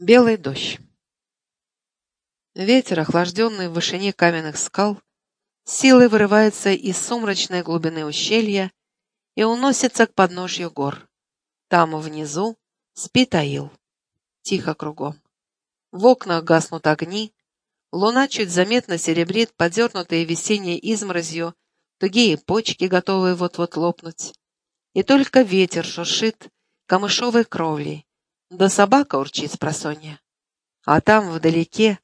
Белый дождь. Ветер, охлажденный в вышине каменных скал, силой вырывается из сумрачной глубины ущелья и уносится к подножью гор. Там внизу спит Аил. Тихо кругом. В окнах гаснут огни, луна чуть заметно серебрит подернутые весенней изморозью тугие почки, готовые вот-вот лопнуть. И только ветер шуршит камышовой кровлей, да собака урчит с просонья. А там, вдалеке,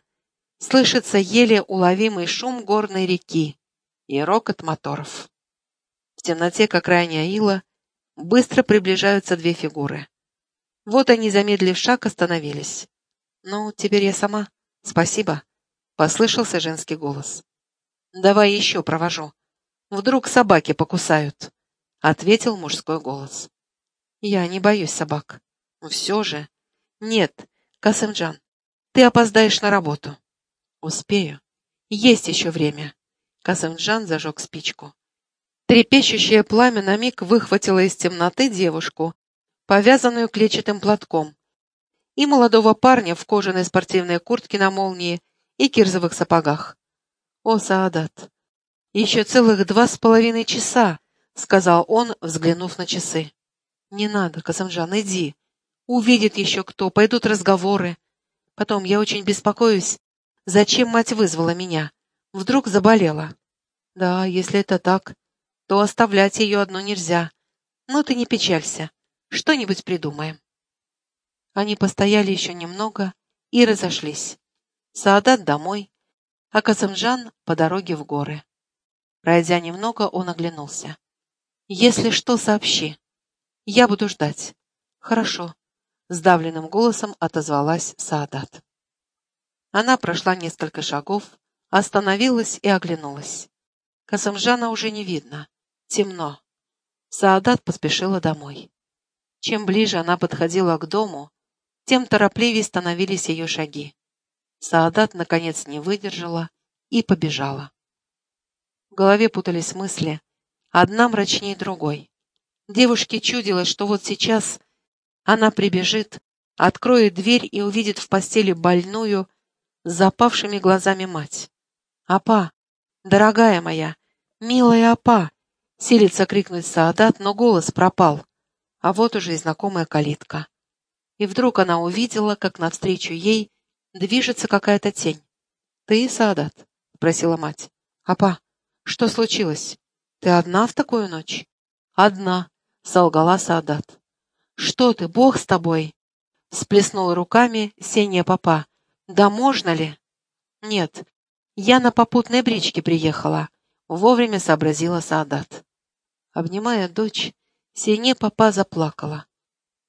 слышится еле уловимый шум горной реки и рокот моторов. В темноте, как ранее Аила, быстро приближаются две фигуры. Вот они, замедлив шаг, остановились. «Ну, теперь я сама. Спасибо», — послышался женский голос. «Давай еще провожу. Вдруг собаки покусают», — ответил мужской голос. «Я не боюсь собак. Все же. Нет, Касымджан, ты опоздаешь на работу. Успею. Есть еще время. Касымджан зажег спичку. Трепещущее пламя на миг выхватило из темноты девушку, повязанную клетчатым платком, и молодого парня в кожаной спортивной куртке на молнии и кирзовых сапогах. «О, Саадат! Еще целых два с половиной часа!» — сказал он, взглянув на часы. «Не надо, Касымджан, иди. Увидит еще кто, пойдут разговоры. Потом я очень беспокоюсь, зачем мать вызвала меня. Вдруг заболела. Да, если это так, то оставлять ее одну нельзя. Но ты не печалься. Что-нибудь придумаем. Они постояли еще немного и разошлись. Саадат домой, а Казымжан по дороге в горы. Пройдя немного, он оглянулся. «Если что, сообщи. Я буду ждать». «Хорошо», сдавленным голосом отозвалась Саадат. Она прошла несколько шагов, остановилась и оглянулась. Касымжана уже не видно. Темно. Саадат поспешила домой. Чем ближе она подходила к дому, тем торопливее становились ее шаги. Саадат, наконец, не выдержала и побежала. В голове путались мысли, одна мрачнее другой. Девушке чудилось, что вот сейчас она прибежит, откроет дверь и увидит в постели больную, с запавшими глазами мать. «Апа! Дорогая моя! Милая апа!» Силится крикнуть Саадат, но голос пропал. А вот уже и знакомая калитка. И вдруг она увидела, как навстречу ей движется какая-то тень. «Ты, Саадат?» — спросила мать. «Апа, что случилось? Ты одна в такую ночь?» «Одна», — солгала Саадат. «Что ты, Бог с тобой?» — сплеснула руками Сения Папа. «Да можно ли?» «Нет, я на попутной бричке приехала», — вовремя сообразила Саадат. Обнимая дочь, Сения Папа заплакала.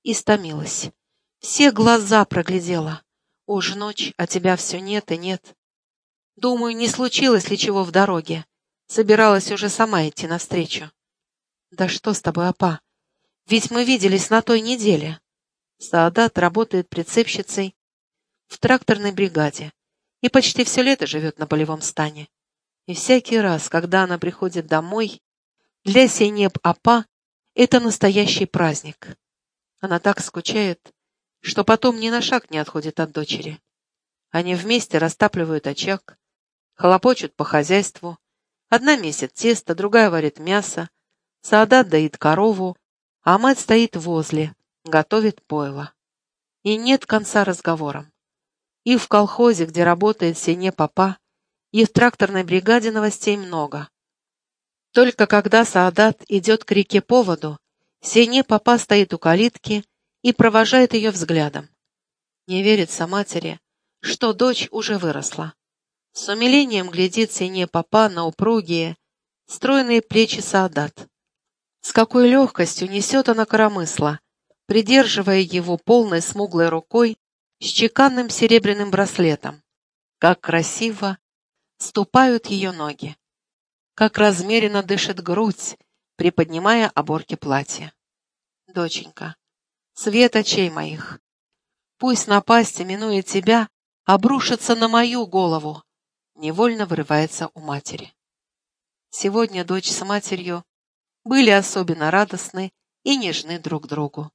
Истомилась. Все глаза проглядела. Уж ночь, а тебя все нет и нет. Думаю, не случилось ли чего в дороге. Собиралась уже сама идти навстречу. «Да что с тобой, Апа? Ведь мы виделись на той неделе. Саадат работает прицепщицей в тракторной бригаде и почти все лето живет на полевом стане. И всякий раз, когда она приходит домой, для Сенеб Апа это настоящий праздник. Она так скучает, что потом ни на шаг не отходит от дочери. Они вместе растапливают очаг, хлопочут по хозяйству. Одна месит тесто, другая варит мясо, Саадат доит корову, а мать стоит возле, готовит пойло. И нет конца разговорам. И в колхозе, где работает Сене Папа, и в тракторной бригаде новостей много. Только когда Саадат идет к реке по воду, Сене Папа стоит у калитки и провожает ее взглядом. Не верится матери, что дочь уже выросла. С умилением глядит Сене Папа на упругие, стройные плечи Саадат. С какой легкостью несет она коромысла, придерживая его полной смуглой рукой с чеканным серебряным браслетом. Как красиво ступают ее ноги. Как размеренно дышит грудь, приподнимая оборки платья. Доченька, свет очей моих, пусть напасть, минуя тебя, обрушится на мою голову, невольно вырывается у матери. Сегодня дочь с матерью были особенно радостны и нежны друг другу.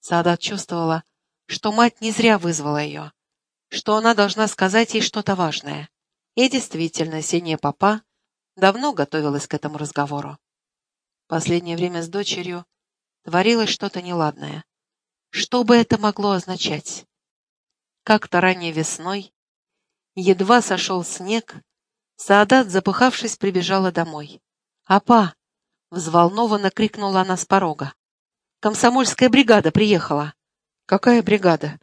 Саадат чувствовала, что мать не зря вызвала ее, что она должна сказать ей что-то важное. И действительно, синяя папа давно готовилась к этому разговору. Последнее время с дочерью творилось что-то неладное. Что бы это могло означать? Как-то ранней весной, едва сошел снег, Саадат, запыхавшись, прибежала домой. «Апа!» — взволнованно крикнула она с порога. «Комсомольская бригада приехала!» «Какая бригада?»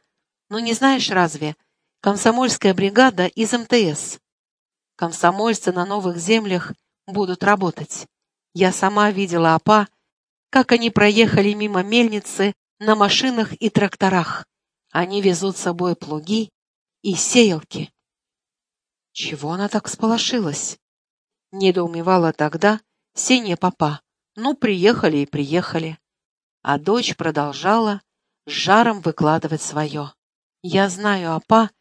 «Ну не знаешь разве? Комсомольская бригада из МТС. Комсомольцы на новых землях будут работать. Я сама видела Апа, как они проехали мимо мельницы на машинах и тракторах. Они везут с собой плуги и сеялки. Чего она так сполошилась? Недоумевала тогда Сеня папа. Ну, приехали и приехали. А дочь продолжала с жаром выкладывать свое. Я знаю, апа,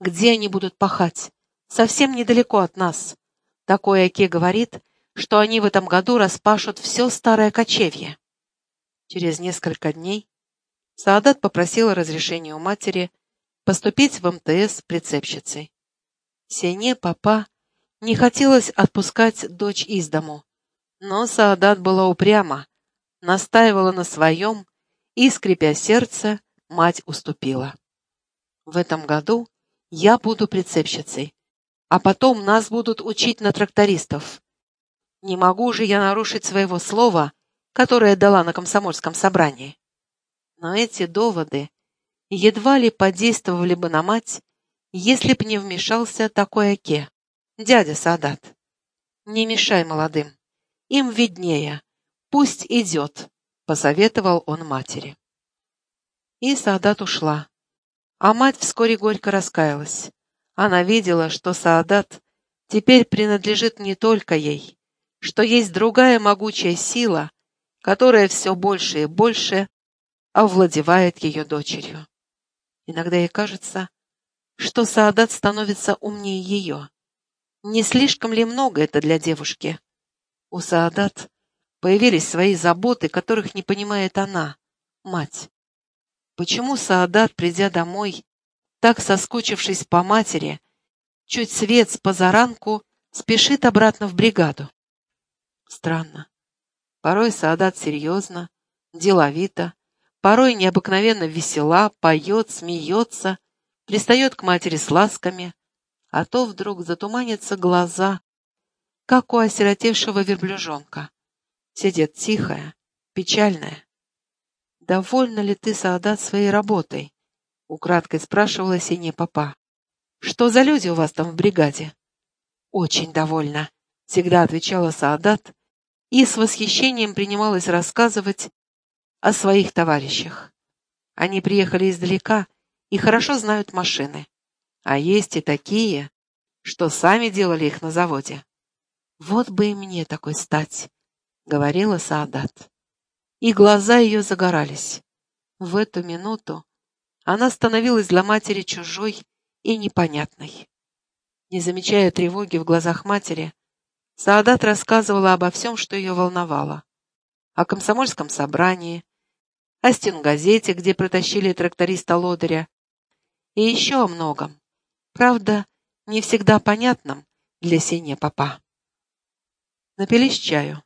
где они будут пахать. Совсем недалеко от нас. Такой Аке говорит, что они в этом году распашут все старое кочевье. Через несколько дней Саадат попросила разрешения у матери поступить в МТС прицепщицей. Сене папа не хотелось отпускать дочь из дому, но Саадат была упряма, настаивала на своем, и, скрипя сердце, мать уступила. В этом году я буду прицепщицей, а потом нас будут учить на трактористов. Не могу же я нарушить своего слова, которое дала на комсомольском собрании. Но эти доводы едва ли подействовали бы на мать, если б не вмешался такой Оке, дядя Садат. Не мешай молодым, им виднее, пусть идет, посоветовал он матери. И Саадат ушла, а мать вскоре горько раскаялась. Она видела, что Саадат теперь принадлежит не только ей, что есть другая могучая сила, которая все больше и больше овладевает ее дочерью. Иногда ей кажется, что Саадат становится умнее ее. Не слишком ли много это для девушки? У Саадат появились свои заботы, которых не понимает она, мать. Почему Саадат, придя домой, так соскучившись по матери, чуть свет с позаранку, спешит обратно в бригаду? Странно. Порой Саадат серьезно, деловито, порой необыкновенно весела, поет, смеется, пристает к матери с ласками, а то вдруг затуманятся глаза, как у осиротевшего верблюжонка. Сидит тихая, печальная. «Довольна ли ты, Саадат, своей работой?» — украдкой спрашивала синяя папа. «Что за люди у вас там в бригаде?» «Очень довольна», — всегда отвечала Саадат и с восхищением принималась рассказывать о своих товарищах. Они приехали издалека и хорошо знают машины. А есть и такие, что сами делали их на заводе. Вот бы и мне такой стать, — говорила Саадат. И глаза ее загорались. В эту минуту она становилась для матери чужой и непонятной. Не замечая тревоги в глазах матери, Саадат рассказывала обо всем, что ее волновало. О комсомольском собрании, о стенгазете, где протащили тракториста Лодыря, и еще о многом. Правда, не всегда понятном для Сения папа. Напились чаю.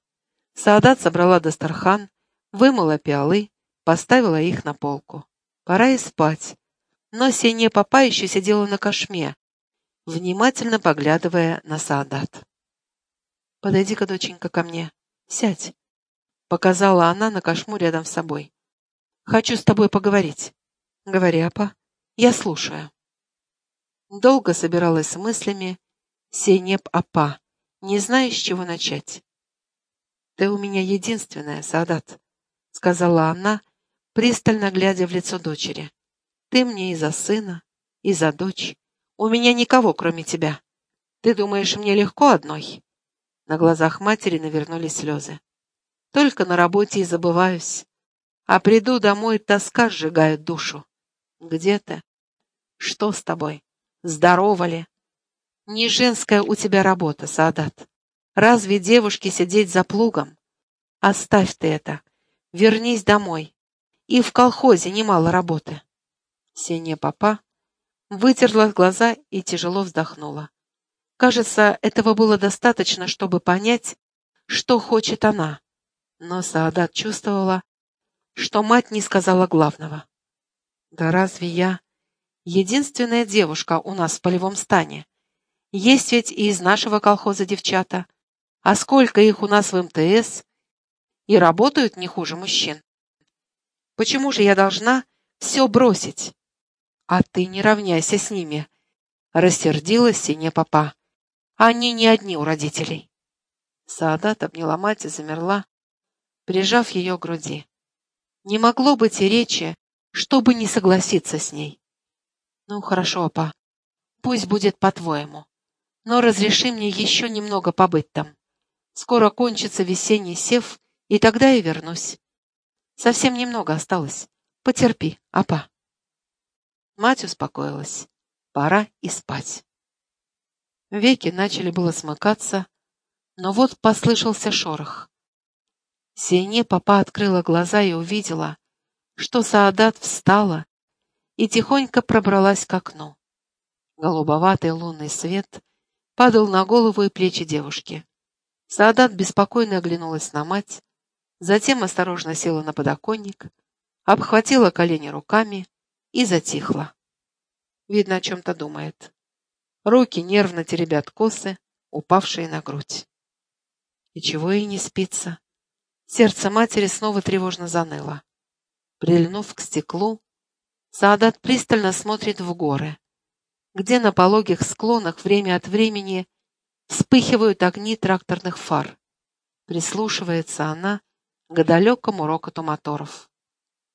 Саадат собрала Дастархан, вымыла пиалы, поставила их на полку. Пора и спать. Но Сения папа еще сидела на кошме, внимательно поглядывая на Саадат. «Подойди-ка, доченька, ко мне. Сядь», — показала она на кошму рядом с собой. «Хочу с тобой поговорить». «Говори, апа. Я слушаю». Долго собиралась с мыслями Сенеп апа, не зная, с чего начать. «Ты у меня единственная, Садат», — сказала она, пристально глядя в лицо дочери. «Ты мне и за сына, и за дочь. У меня никого, кроме тебя. Ты думаешь, мне легко одной?» На глазах матери навернулись слезы. «Только на работе и забываюсь. А приду домой, тоска сжигает душу. Где ты? Что с тобой? Здорова ли? Не женская у тебя работа, Садат. Разве девушке сидеть за плугом? Оставь ты это. Вернись домой. И в колхозе немало работы. Синяя папа вытерла глаза и тяжело вздохнула. Кажется, этого было достаточно, чтобы понять, что хочет она. Но Саадат чувствовала, что мать не сказала главного. «Да разве я единственная девушка у нас в полевом стане? Есть ведь и из нашего колхоза девчата. А сколько их у нас в МТС? И работают не хуже мужчин. Почему же я должна все бросить? А ты не равняйся с ними, — рассердилась синяя папа. Они не одни у родителей. Саадат обняла мать и замерла, прижав ее к груди. Не могло быть и речи, чтобы не согласиться с ней. Ну, хорошо, папа, пусть будет по-твоему, но разреши мне еще немного побыть там. Скоро кончится весенний сев, и тогда я вернусь. Совсем немного осталось. Потерпи, апа. Мать успокоилась. Пора и спать. Веки начали было смыкаться, но вот послышался шорох. Сине папа открыла глаза и увидела, что Саадат встала и тихонько пробралась к окну. Голубоватый лунный свет падал на голову и плечи девушки. Саадат беспокойно оглянулась на мать, затем осторожно села на подоконник, обхватила колени руками и затихла. Видно, о чем-то думает. Руки нервно теребят косы, упавшие на грудь. И чего ей не спится? Сердце матери снова тревожно заныло. Прильнув к стеклу, Саадат пристально смотрит в горы, где на пологих склонах время от времени вспыхивают огни тракторных фар. Прислушивается она к далекому рокоту моторов.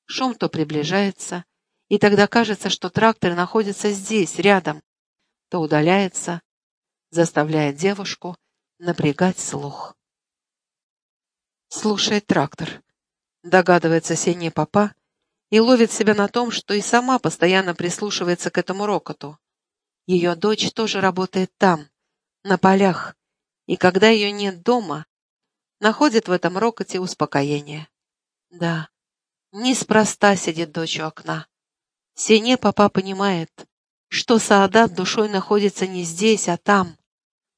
Шум то приближается, и тогда кажется, что трактор находится здесь, рядом, то удаляется, заставляя девушку напрягать слух. Слушает трактор, догадывается синий папа и ловит себя на том, что и сама постоянно прислушивается к этому рокоту. Ее дочь тоже работает там, на полях, и когда ее нет дома, находит в этом рокоте успокоение. Да, неспроста сидит дочь у окна. Сине папа понимает, что Саадат душой находится не здесь, а там,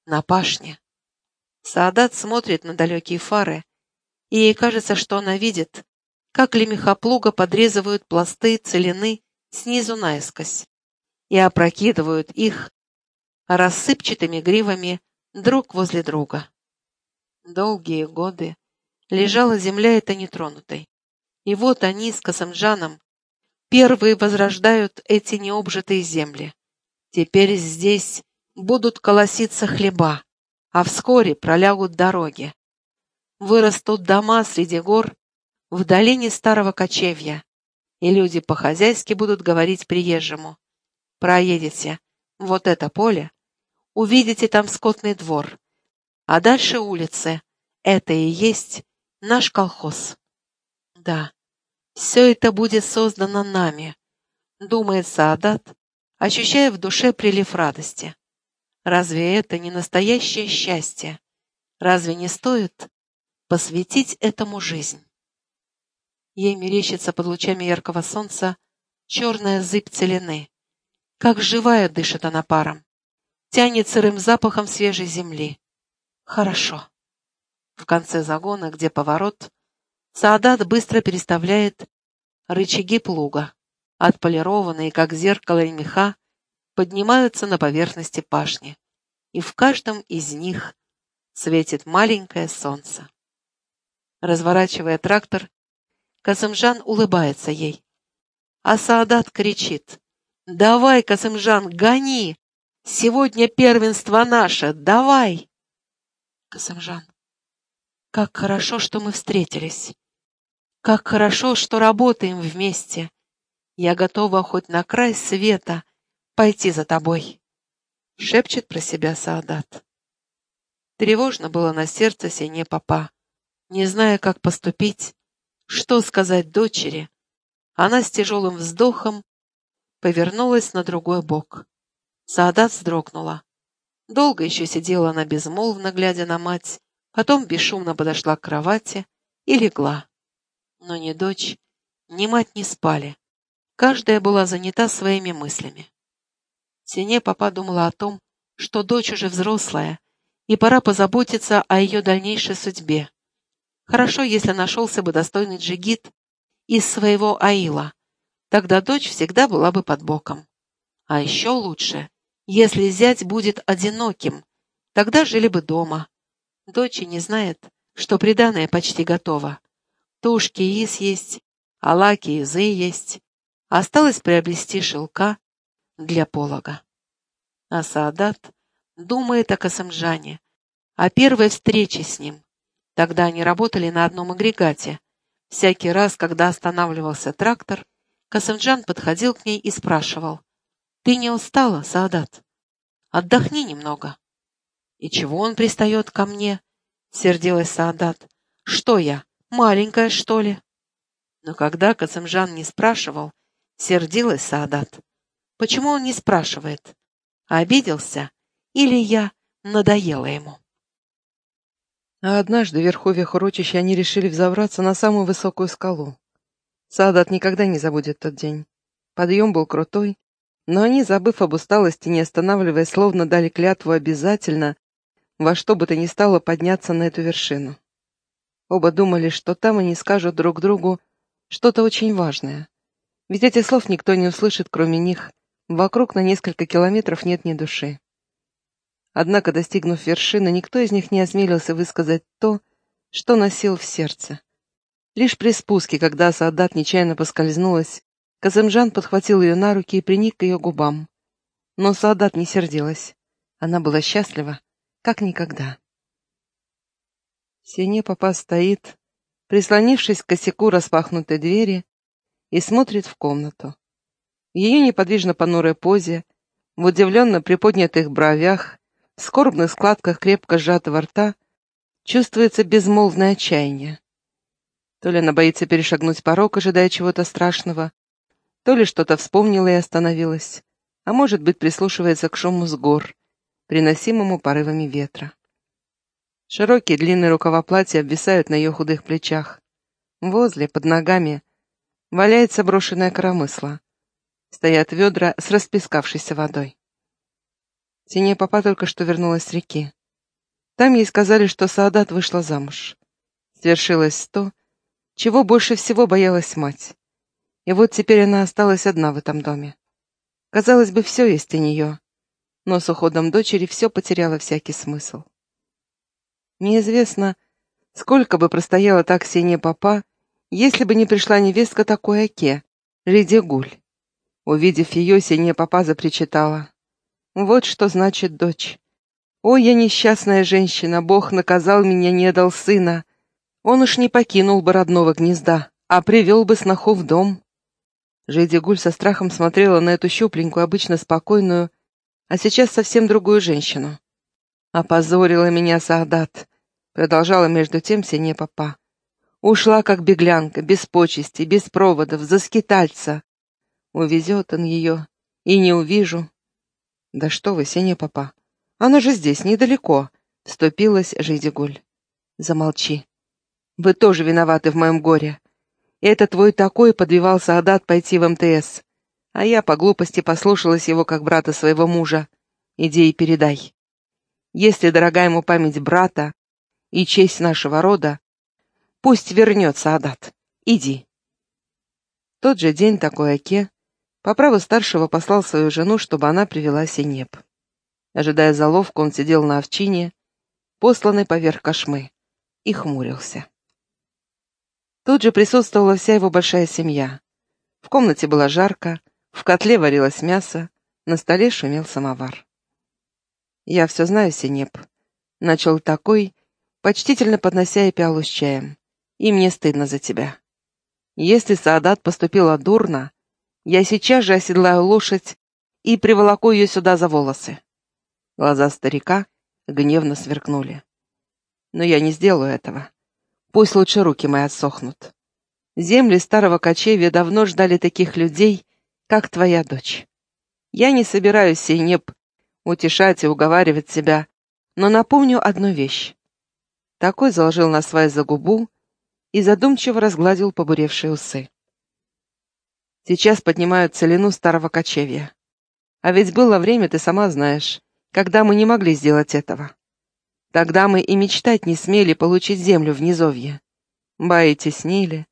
на пашне. Саадат смотрит на далекие фары, и ей кажется, что она видит, как лемехоплуга подрезывают пласты целины снизу наискось и опрокидывают их рассыпчатыми гривами друг возле друга. Долгие годы лежала земля эта нетронутой. И вот они с Касамджаном первые возрождают эти необжитые земли. Теперь здесь будут колоситься хлеба, а вскоре пролягут дороги. Вырастут дома среди гор в долине старого кочевья, и люди по-хозяйски будут говорить приезжему. Проедете вот это поле, увидите там скотный двор, а дальше улицы. Это и есть наш колхоз. Да, все это будет создано нами, думает Саадат, ощущая в душе прилив радости. Разве это не настоящее счастье? Разве не стоит посвятить этому жизнь? Ей мерещится под лучами яркого солнца черная зыбь целины. Как живая дышит она паром. Тянет сырым запахом свежей земли. Хорошо. В конце загона, где поворот, Саадат быстро переставляет рычаги плуга. Отполированные, как зеркало меха, поднимаются на поверхности пашни. И в каждом из них светит маленькое солнце. Разворачивая трактор, Казымжан улыбается ей. А Саадат кричит. «Давай, Казымжан, гони! Сегодня первенство наше! Давай!» Казымжан, как хорошо, что мы встретились. Как хорошо, что работаем вместе. Я готова хоть на край света пойти за тобой. Шепчет про себя Саадат. Тревожно было на сердце Сине папа. Не зная, как поступить, что сказать дочери, она с тяжелым вздохом повернулась на другой бок. Саадат вздрогнула. Долго еще сидела она безмолвно, глядя на мать, потом бесшумно подошла к кровати и легла. Но ни дочь, ни мать не спали. Каждая была занята своими мыслями. Сине папа думала о том, что дочь уже взрослая, и пора позаботиться о ее дальнейшей судьбе. Хорошо, если нашелся бы достойный джигит из своего аила, тогда дочь всегда была бы под боком. А еще лучше, если зять будет одиноким, тогда жили бы дома. Дочь не знает, что приданое почти готово. Тушки из есть, алаки изы есть. Осталось приобрести шелка для полога. А Саадат думает о Касамджане, о первой встрече с ним. Тогда они работали на одном агрегате. Всякий раз, когда останавливался трактор, Касамджан подходил к ней и спрашивал, «Ты не устала, Саадат? Отдохни немного». «И чего он пристает ко мне?» — сердилась Саадат. «Что я, маленькая, что ли?» Но когда Касымжан не спрашивал, сердилась Саадат. «Почему он не спрашивает? Обиделся? Или я надоела ему?» А однажды в верховьях урочища они решили взобраться на самую высокую скалу. Саадат никогда не забудет тот день. Подъем был крутой, но они, забыв об усталости, не останавливаясь, словно дали клятву обязательно, во что бы то ни стало подняться на эту вершину. Оба думали, что там они скажут друг другу что-то очень важное. Ведь этих слов никто не услышит, кроме них. Вокруг на несколько километров нет ни души. Однако, достигнув вершины, никто из них не осмелился высказать то, что носил в сердце. Лишь при спуске, когда Саадат нечаянно поскользнулась, Казымжан подхватил ее на руки и приник к ее губам. Но Саадат не сердилась. Она была счастлива, как никогда. Сине папа стоит, прислонившись к косяку распахнутой двери, и смотрит в комнату. В ее неподвижно понурой позе, в удивленно приподнятых бровях, в скорбных складках крепко сжатого рта чувствуется безмолвное отчаяние. То ли она боится перешагнуть порог, ожидая чего-то страшного, то ли что-то вспомнила и остановилась, а может быть прислушивается к шуму с гор, приносимому порывами ветра. Широкие длинные рукава платья обвисают на ее худых плечах. Возле, под ногами, валяется брошенное коромысло. Стоят ведра с распескавшейся водой. Синяя папа только что вернулась с реки. Там ей сказали, что Саадат вышла замуж. Свершилось то, чего больше всего боялась мать. И вот теперь она осталась одна в этом доме. Казалось бы, все есть у нее, но с уходом дочери все потеряло всякий смысл. Неизвестно, сколько бы простояла так Ксения Папа, если бы не пришла невестка такой Оке, Лидия Гуль. Увидев ее, Синяя Папа запричитала. «Вот что значит дочь. О, я несчастная женщина, Бог наказал меня, не дал сына. Он уж не покинул бы родного гнезда, а привел бы сноху в дом. Гуль со страхом смотрела на эту щупленькую, обычно спокойную, а сейчас совсем другую женщину. «Опозорила меня Саадат», — продолжала между тем синяя папа. «Ушла, как беглянка, без почести, без проводов, за скитальца. Увезет он ее, и не увижу». «Да что вы, синяя папа, она же здесь, недалеко», — вступилась Жидигуль. «Замолчи. Вы тоже виноваты в моем горе. Это твой такой подбивал Саадат пойти в МТС. А я по глупости послушалась его как брата своего мужа. Иди и передай. Если дорога ему память брата и честь нашего рода, пусть вернет Саадат. Иди. тот же день такой Оке по праву старшего послал свою жену, чтобы она привела Синеп. Ожидая заловку, он сидел на овчине, посланный поверх кошмы, и хмурился. Тут же присутствовала вся его большая семья. В комнате было жарко, в котле варилось мясо, на столе шумел самовар. «Я все знаю, Синеп», — начал такой, почтительно поднося ей пиалу с чаем. «И мне стыдно за тебя. Если Саадат поступила дурно, я сейчас же оседлаю лошадь и приволоку ее сюда за волосы». Глаза старика гневно сверкнули. «Но я не сделаю этого. Пусть лучше руки мои отсохнут. Земли старого кочевья давно ждали таких людей, как твоя дочь. Я не собираюсь, Сейнеп, утешать и уговаривать себя, но напомню одну вещь. Такой заложил на свай за губу и задумчиво разгладил побуревшие усы. Сейчас поднимают целину старого кочевья. А ведь было время, ты сама знаешь, когда мы не могли сделать этого. Тогда мы и мечтать не смели получить землю в низовье. Баи теснили,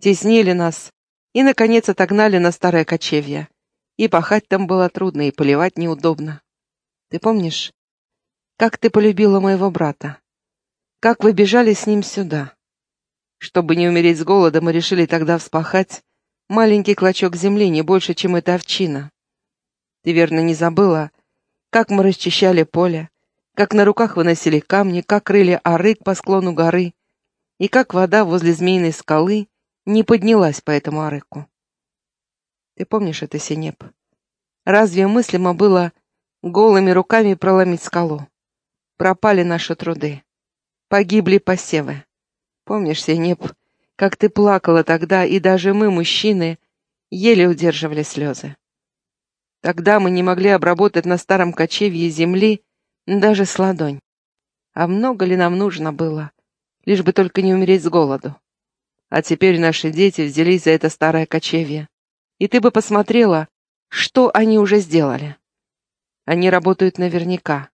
теснили нас и, наконец, отогнали на старое кочевье. И пахать там было трудно, и поливать неудобно. Ты помнишь, как ты полюбила моего брата? Как вы бежали с ним сюда? Чтобы не умереть с голода, мы решили тогда вспахать маленький клочок земли, не больше, чем эта овчина. Ты верно не забыла, как мы расчищали поле, как на руках выносили камни, как крыли арык по склону горы, и как вода возле змеиной скалы не поднялась по этому арыку. Ты помнишь это, Синеп? Разве мыслимо было голыми руками проломить скалу? Пропали наши труды. Погибли посевы. Помнишь, Синеп, как ты плакала тогда, и даже мы, мужчины, еле удерживали слезы. Тогда мы не могли обработать на старом кочевье земли даже с ладонь. А много ли нам нужно было, лишь бы только не умереть с голоду? А теперь наши дети взялись за это старое кочевье. И ты бы посмотрела, что они уже сделали. Они работают наверняка.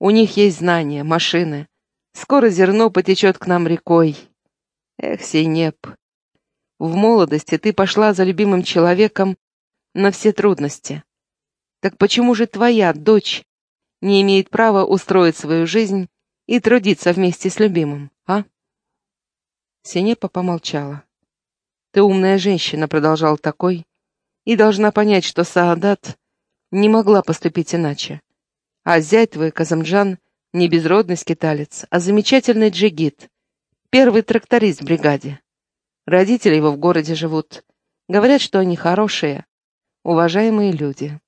У них есть знания, машины. Скоро зерно потечет к нам рекой. Эх, Сейнеп, в молодости ты пошла за любимым человеком на все трудности. Так почему же твоя дочь не имеет права устроить свою жизнь и трудиться вместе с любимым, а? Синепа помолчала. «Ты умная женщина», — продолжал такой, «и должна понять, что Саадат не могла поступить иначе. А зять твой, Казамджан, не безродный скиталец, а замечательный джигит, первый тракторист в бригаде. Родители его в городе живут. Говорят, что они хорошие, уважаемые люди.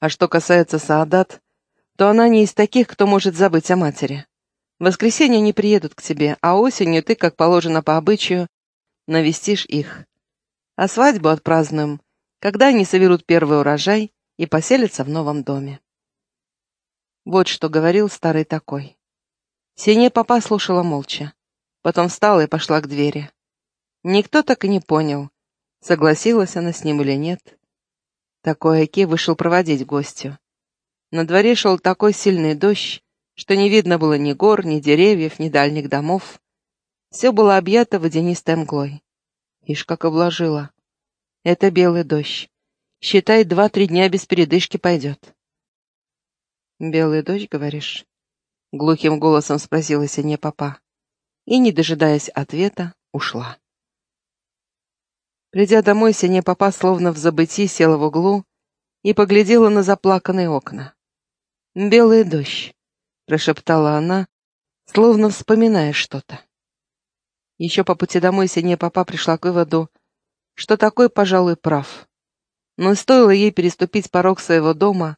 А что касается Саадат, то она не из таких, кто может забыть о матери. В воскресенье они приедут к тебе, а осенью ты, как положено по обычаю, навестишь их. А свадьбу отпразднуем, когда они соберут первый урожай и поселятся в новом доме. Вот что говорил старый такой. Синяя папа слушала молча. Потом встала и пошла к двери. Никто так и не понял, согласилась она с ним или нет. Такой Аки вышел проводить гостю. На дворе шел такой сильный дождь, что не видно было ни гор, ни деревьев, ни дальних домов. Все было объято водянистой мглой. Ишь, как обложила. Это белый дождь. Считай, два-три дня без передышки пойдет. «Белый дождь, говоришь?» Глухим голосом спросила синяя папа. И, не дожидаясь ответа, ушла. Придя домой, синяя папа словно в забытии села в углу и поглядела на заплаканные окна. «Белый дождь», — прошептала она, словно вспоминая что-то. Еще по пути домой синяя папа пришла к выводу, что такой, пожалуй, прав. Но стоило ей переступить порог своего дома,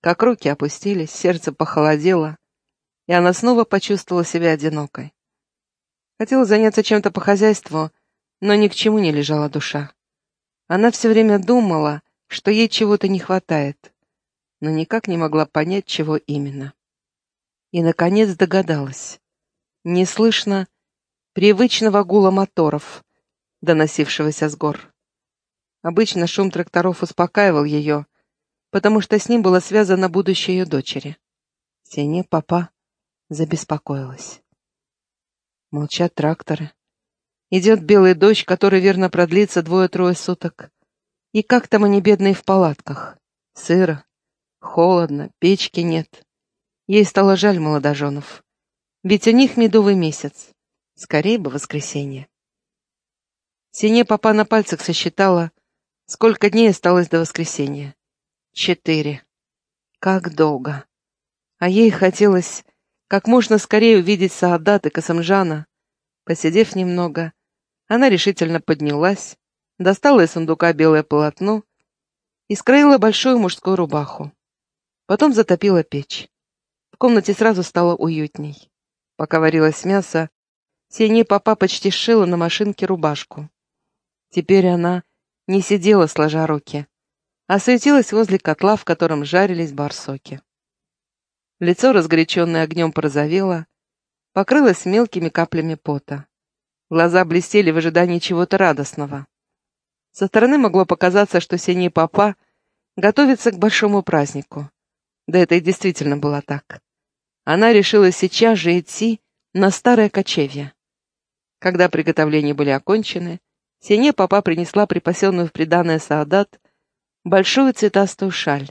как руки опустились, сердце похолодело, и она снова почувствовала себя одинокой. Хотела заняться чем-то по хозяйству, но ни к чему не лежала душа. Она все время думала, что ей чего-то не хватает, но никак не могла понять, чего именно. И, наконец, догадалась. Не слышно привычного гула моторов, доносившегося с гор. Обычно шум тракторов успокаивал ее, потому что с ним было связано будущее ее дочери. Сеня папа забеспокоилась. Молчат тракторы. Идет белый дождь, который верно продлится двое-трое суток. И как там они бедные в палатках? Сыро, холодно, печки нет. Ей стало жаль молодоженов. Ведь у них медовый месяц. Скорее бы воскресенье. Сине папа на пальцах сосчитала, сколько дней осталось до воскресенья. Четыре. Как долго. А ей хотелось как можно скорее увидеть Саадат и Касамжана. Посидев немного, она решительно поднялась, достала из сундука белое полотно и скроила большую мужскую рубаху. Потом затопила печь. В комнате сразу стало уютней. Пока варилось мясо, Синий папа почти сшила на машинке рубашку. Теперь она не сидела сложа руки, а суетилась возле котла, в котором жарились барсоки. Лицо, разгоряченное огнем, порозовело, покрылось мелкими каплями пота. Глаза блестели в ожидании чего-то радостного. Со стороны могло показаться, что синий папа готовится к большому празднику. Да это и действительно было так. Она решила сейчас же идти на старое кочевье. Когда приготовления были окончены, Сине папа принесла припасенную в приданное солдат большую цветастую шаль,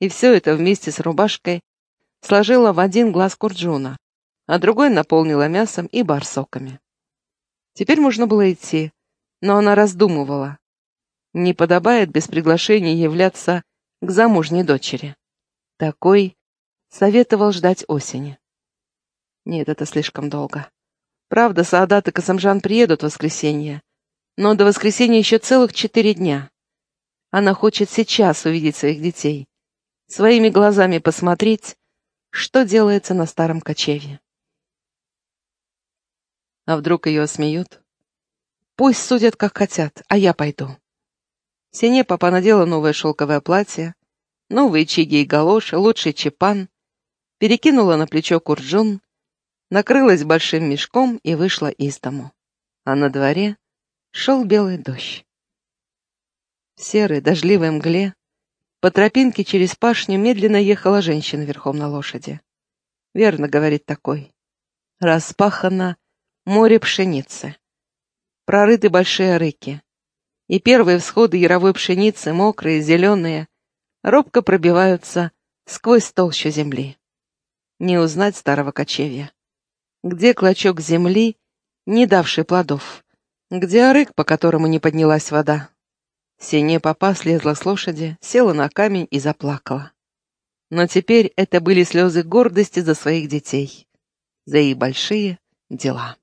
и все это вместе с рубашкой сложила в один глаз курджуна, а другой наполнила мясом и барсоками. Теперь можно было идти, но она раздумывала. Не подобает без приглашения являться к замужней дочери. Такой советовал ждать осени. Нет, это слишком долго. Правда, Саадат и Касамжан приедут в воскресенье, но до воскресенья еще целых четыре дня. Она хочет сейчас увидеть своих детей, своими глазами посмотреть, что делается на старом кочевье. А вдруг ее осмеют? Пусть судят, как хотят, а я пойду. Сине папа надела новое шелковое платье, новые чиги и галоши, лучший чепан, перекинула на плечо курджун, накрылась большим мешком и вышла из дому. А на дворе шел белый дождь. В серой дождливой мгле по тропинке через пашню медленно ехала женщина верхом на лошади. Верно, говорит такой. Распахано море пшеницы. Прорыты большие рыки. И первые всходы яровой пшеницы, мокрые, зеленые, робко пробиваются сквозь толщу земли. Не узнать старого кочевья. Где клочок земли, не давший плодов? Где арык, по которому не поднялась вода? Синяя папа слезла с лошади, села на камень и заплакала. Но теперь это были слезы гордости за своих детей, за их большие дела.